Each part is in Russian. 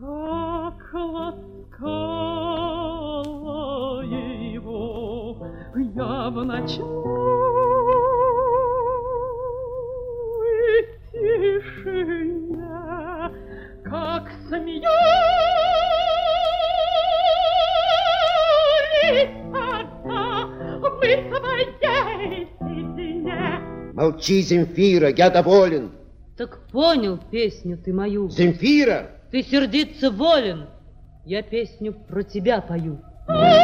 Как ласкала его я в ночной тишине, как смеялись тогда мы своей стене. Молчи, Земфира, я доволен. Так понял песню ты мою. Земфира! Ты сердиться волен. Я песню про тебя пою. Старый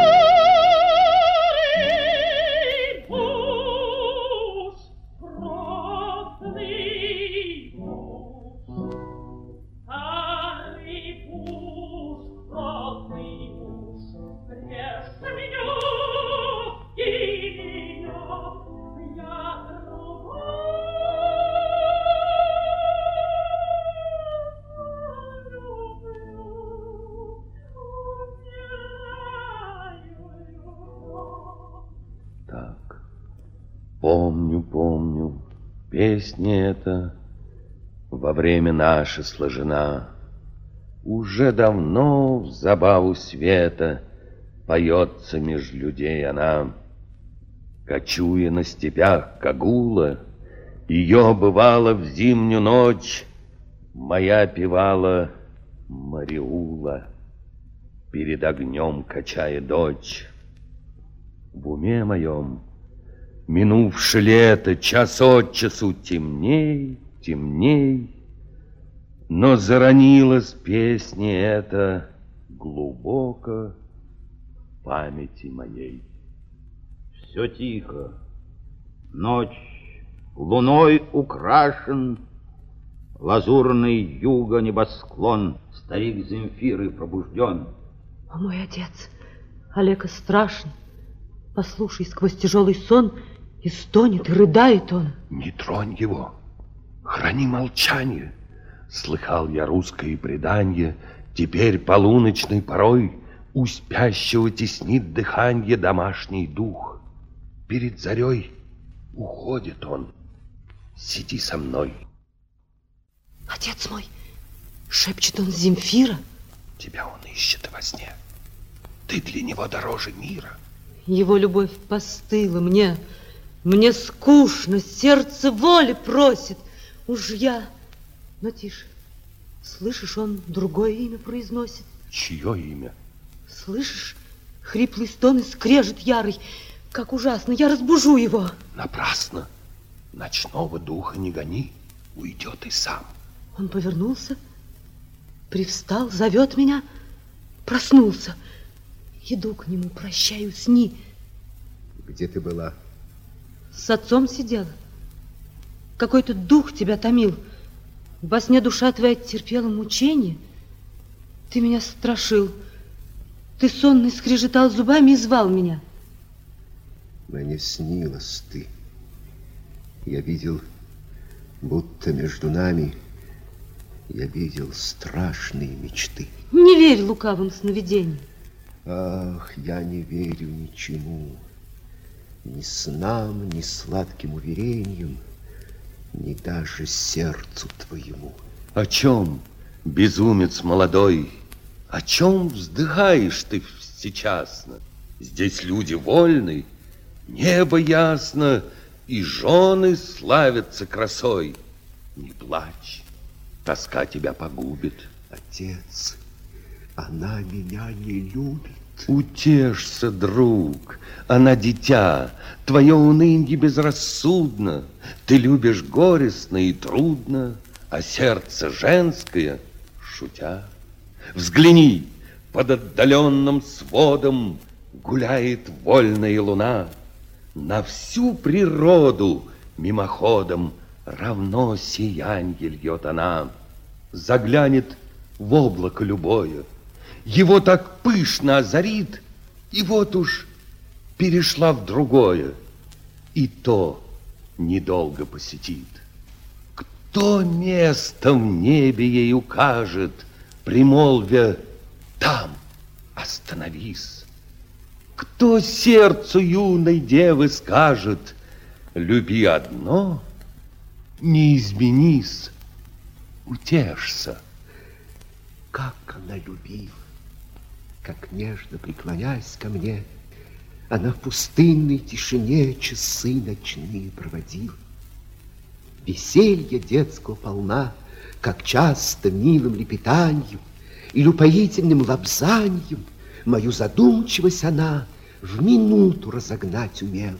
помню, помню, песня эта во время наше сложена. Уже давно в забаву света поется меж людей она. Кочуя на степях Кагула, ее бывало в зимнюю ночь, моя певала Мариула, перед огнем качая дочь. В уме моем минувшее лето час от часу темней, темней, но заронилась песня эта глубоко в памяти моей. Все тихо. Ночь луной украшен, Лазурный юга небосклон, Старик Земфиры пробужден. О, мой отец, Олега страшен. Послушай, сквозь тяжелый сон и стонет, и рыдает он. Не тронь его, храни молчание. Слыхал я русское предание, Теперь полуночной порой У спящего теснит дыханье домашний дух. Перед зарей уходит он. Сиди со мной, Отец мой, шепчет он Земфира. тебя он ищет во сне. Ты для него дороже мира. Его любовь постыла мне. Мне скучно, сердце воли просит. Уж я... Но тише. Слышишь, он другое имя произносит. Чье имя? Слышишь? Хриплый стон и скрежет ярый. Как ужасно, я разбужу его. Напрасно. Ночного духа не гони, уйдет и сам. Он повернулся, привстал, зовет меня, проснулся. Иду к нему, прощаю, сни. Где ты была? С отцом сидела. Какой-то дух тебя томил. Во сне душа твоя терпела мучение. Ты меня страшил. Ты сонный скрежетал зубами и звал меня. Мне снилась ты. Я видел, будто между нами я видел страшные мечты. Не верь лукавым сновидениям. Ах, я не верю ничему, ни снам, ни сладким уверениям, ни даже сердцу твоему. О чем, безумец молодой, о чем вздыхаешь ты всечасно? Здесь люди вольны, небо ясно, и жены славятся красой. Не плачь, тоска тебя погубит. Отец, она меня не любит. Утешься, друг, она дитя, твое унынье безрассудно, ты любишь горестно и трудно, а сердце женское, шутя. Взгляни, под отдаленным сводом гуляет вольная луна, на всю природу мимоходом равно сиянье льет она. Заглянет в облако любое, его так пышно озарит, и вот уж перешла в другое, и то недолго посетит. Кто место в небе ей укажет, Примолвя, там остановись? Кто сердцу юной девы скажет, Люби одно, не изменись, утешься? Как она любила, как нежно преклоняясь ко мне, Она в пустынной тишине часы ночные проводила. Веселье детского полна, как часто милым лепетанием Или упоительным лапзаньем Мою задумчивость она в минуту разогнать умела.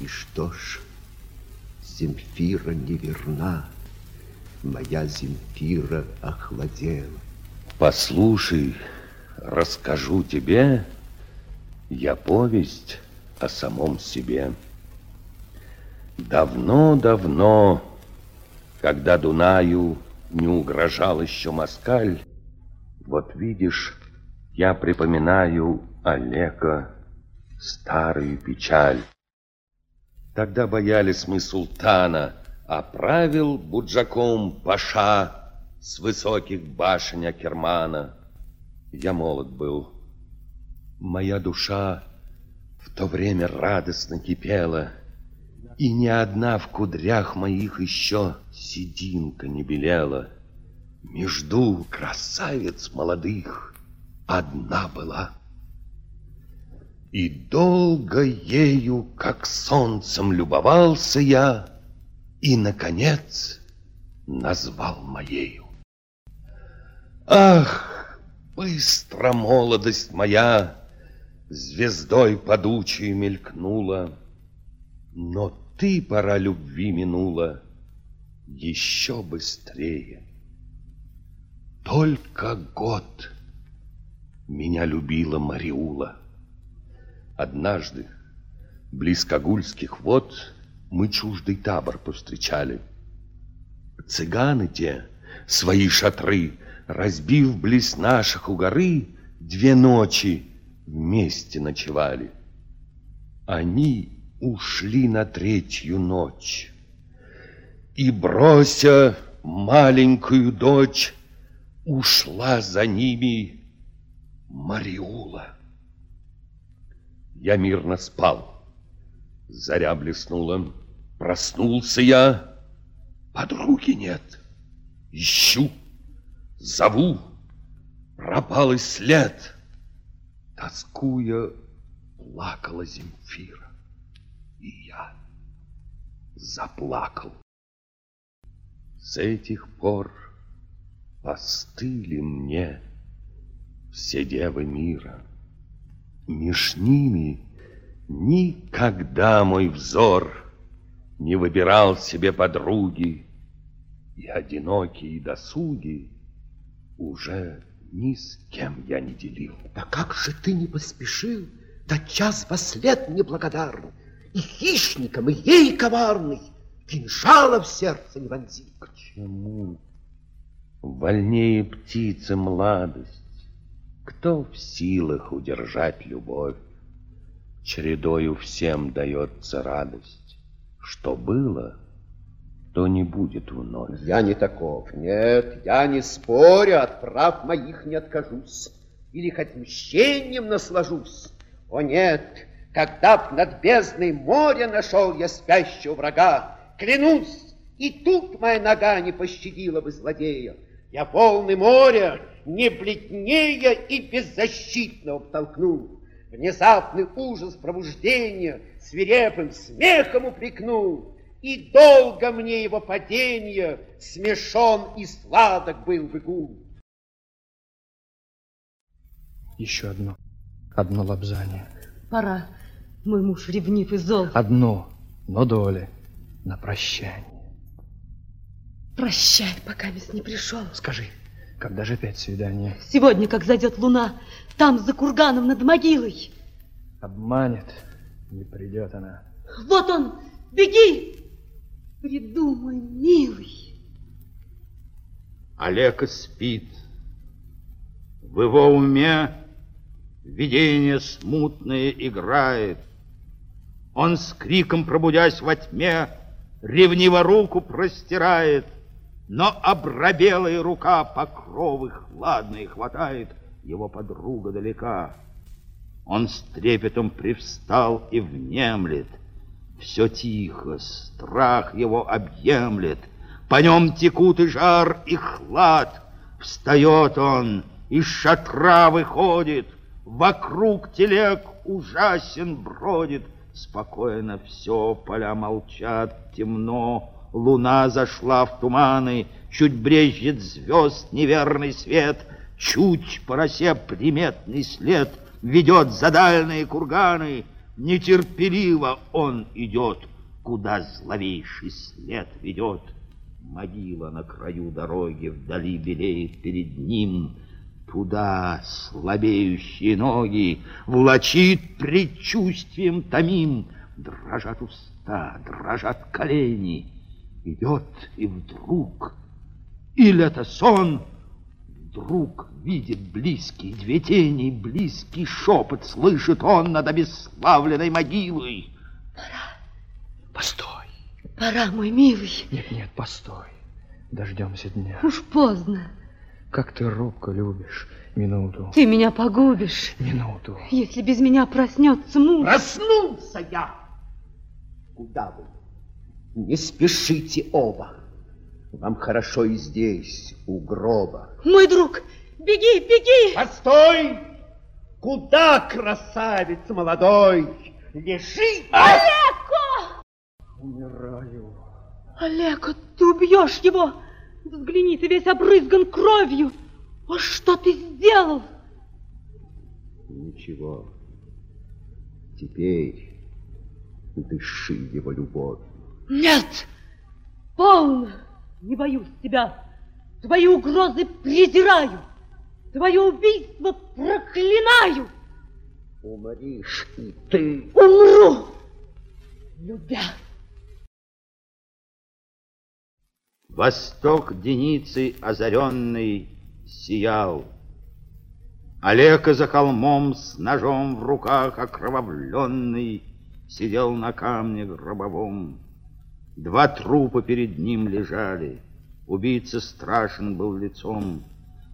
И что ж, Земфира неверна, моя Земфира охладела. Послушай, расскажу тебе я повесть о самом себе. Давно-давно, когда Дунаю не угрожал еще москаль, вот видишь, я припоминаю Олега старую печаль. Тогда боялись мы султана, а правил буджаком паша с высоких башен Акермана. Я молод был, Моя душа в то время радостно кипела, И ни одна в кудрях моих еще сединка не белела. Между красавиц молодых одна была. И долго ею, как солнцем, любовался я, И, наконец, назвал моею. Ах, быстро молодость моя Звездой падучей мелькнула, Но ты, пора любви минула, Еще быстрее. Только год Меня любила Мариула. Однажды, близко гульских вод, Мы чуждый табор повстречали. Цыганы те свои шатры, Разбив близ наших у горы, Две ночи вместе ночевали. Они ушли на третью ночь. И, брося маленькую дочь, ушла за ними Мариула. Я мирно спал. Заря блеснула. Проснулся я. Подруги нет. Ищу, зову. Пропал и след. Тоскуя, плакала Земфира. И я заплакал. С этих пор постыли мне все девы мира. Меж ними никогда мой взор не выбирал себе подруги, и одинокие досуги уже ни с кем я не делил. Да как же ты не поспешил, да час во след неблагодарный, И хищником, и ей коварный, Кинжала в сердце не вонзил. К чему? Вольнее птицы младость. Кто в силах удержать любовь? Чередою всем дается радость. Что было — что не будет вновь. Я не таков, нет, я не спорю, от прав моих не откажусь. Или хоть мщением наслажусь. О нет, когда б над бездной моря нашел я спящего врага, клянусь, и тут моя нога не пощадила бы злодея. Я волны моря не бледнее и беззащитного втолкнул. Внезапный ужас пробуждения свирепым смехом упрекнул. И долго мне его падение смешон и сладок был бы гул. Еще одно, одно лобзание. Пора. Мой муж ревнив и зол. Одно, но доля на прощание. Прощай, пока весь не пришел. Скажи, когда же опять свидание? Сегодня, как зайдет луна, там, за курганом над могилой. Обманет, не придет она. Вот он, беги! Придумай, милый. Олега спит. В его уме видение смутное играет. Он с криком, пробудясь во тьме, ревниво руку простирает, но обрабелая рука покровы хладные хватает, его подруга далека. Он с трепетом привстал и внемлет. Все тихо, страх его объемлет. По нем текут и жар, и хлад. Встает он, из шатра выходит, Вокруг телег ужасен бродит. Спокойно все, поля молчат, темно, Луна зашла в туманы, Чуть брежет звезд неверный свет, Чуть по росе приметный след Ведет за дальние курганы. Нетерпеливо он идет, Куда зловейший след ведет. Могила на краю дороги Вдали белеет перед ним — Туда слабеющие ноги Влачит предчувствием томим. Дрожат уста, дрожат колени. Идет и вдруг, или это сон, Вдруг видит близкие две тени, Близкий шепот слышит он Над обесславленной могилой. Пора. Постой. Пора, мой милый. Нет, нет, постой. Дождемся дня. Уж поздно. Как ты робко любишь минуту. Ты меня погубишь. Минуту. Если без меня проснется муж. Проснулся я! Куда вы? Не спешите оба. Вам хорошо и здесь, у гроба. Мой друг, беги, беги! Постой! Куда, красавец молодой? Лежи! Олеко! Умираю. Олеко, ты убьешь его! Взгляни, ты весь обрызган кровью! О, что ты сделал? Ничего. Теперь дыши его любовью. Нет! Полно! Не боюсь тебя. Твои угрозы презираю. Твое убийство проклинаю. Умришь и ты. Умру, любя. Восток Деницы озаренный сиял. Олега за холмом с ножом в руках окровавленный Сидел на камне гробовом. Два трупа перед ним лежали. Убийца страшен был лицом.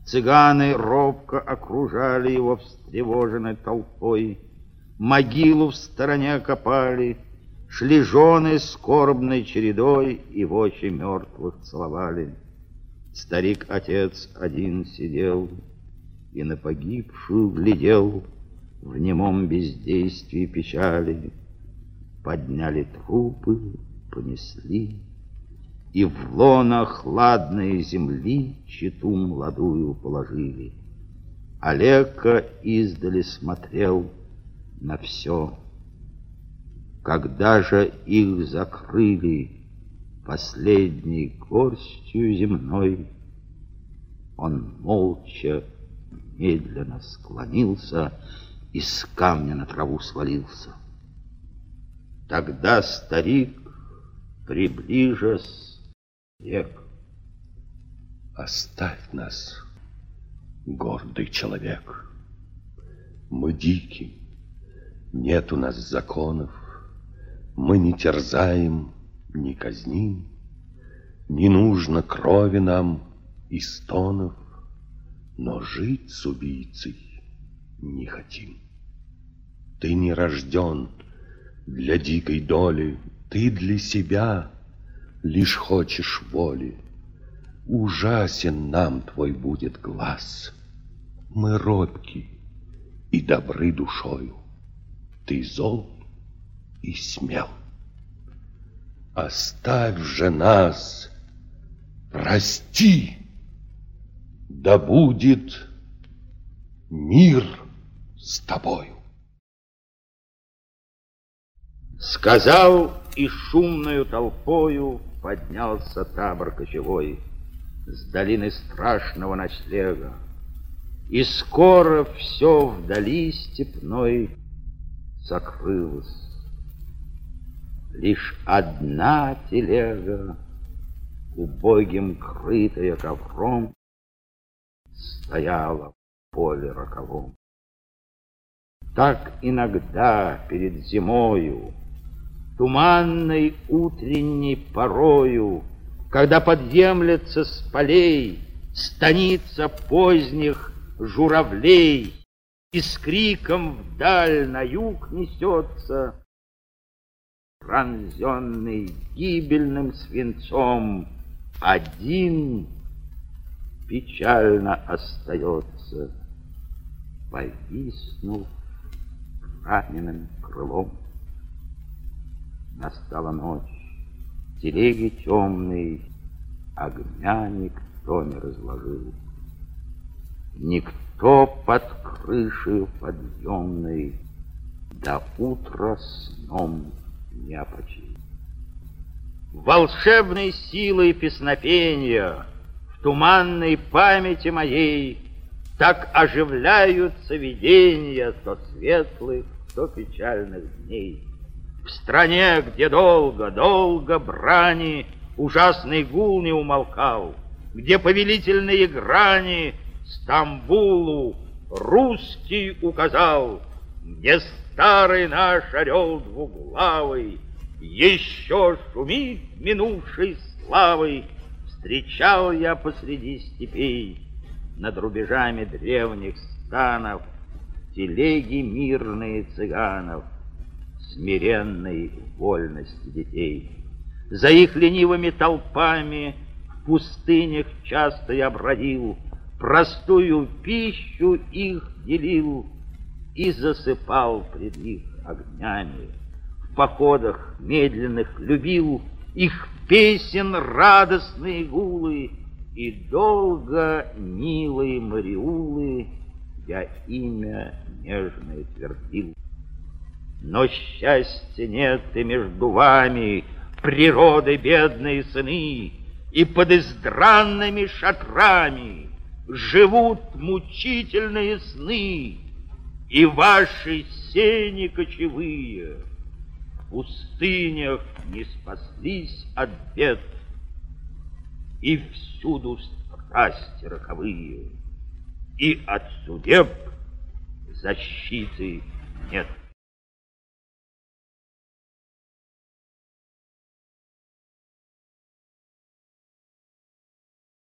Цыганы робко окружали его встревоженной толпой. Могилу в стороне копали, Шли жены скорбной чередой И в очи мертвых целовали. Старик-отец один сидел И на погибшую глядел В немом бездействии печали. Подняли трупы, понесли, И в лона хладной земли Читу молодую положили. Олега издали смотрел на все, когда же их закрыли последней горстью земной, он молча, медленно склонился и с камня на траву свалился. Тогда старик, приближась, век. Оставь нас, гордый человек. Мы дики, нет у нас законов, мы не терзаем, не казним, Не нужно крови нам и стонов, Но жить с убийцей не хотим. Ты не рожден для дикой доли, Ты для себя лишь хочешь воли. Ужасен нам твой будет глаз. Мы робки и добры душою. Ты зол и смел. Оставь же нас, прости, да будет мир с тобою. Сказал, и шумною толпою поднялся табор кочевой с долины страшного ночлега. И скоро все вдали степной закрылось. Лишь одна телега, убогим крытая ковром, стояла в поле роковом. Так иногда перед зимою туманной утренней порою, когда подъемлется с полей станица поздних журавлей, и с криком вдаль на юг несется, пронзенный гибельным свинцом, один печально остается, повиснув раненым крылом. Настала ночь, телеги темные, огня никто не разложил. Никто под крышей подъемной до утра сном не опочил. Волшебной силой песнопения в туманной памяти моей так оживляются видения то светлых, то печальных дней. В стране, где долго-долго брани ужасный гул не умолкал, где повелительные грани Стамбулу русский указал, где старый наш орел двуглавый еще шумит минувшей славой, встречал я посреди степей над рубежами древних станов телеги мирные цыганов, смиренной вольности детей. За их ленивыми толпами в пустынях часто я бродил, простую пищу их делил и засыпал пред их огнями. В походах медленных любил их песен радостные гулы и долго милые мариулы я имя нежное твердил. Но счастья нет и между вами, природы бедные сыны, и под издранными шатрами живут мучительные сны, и ваши сени кочевые в пустынях не спаслись от бед, и всюду страсти роковые, и от судеб защиты нет.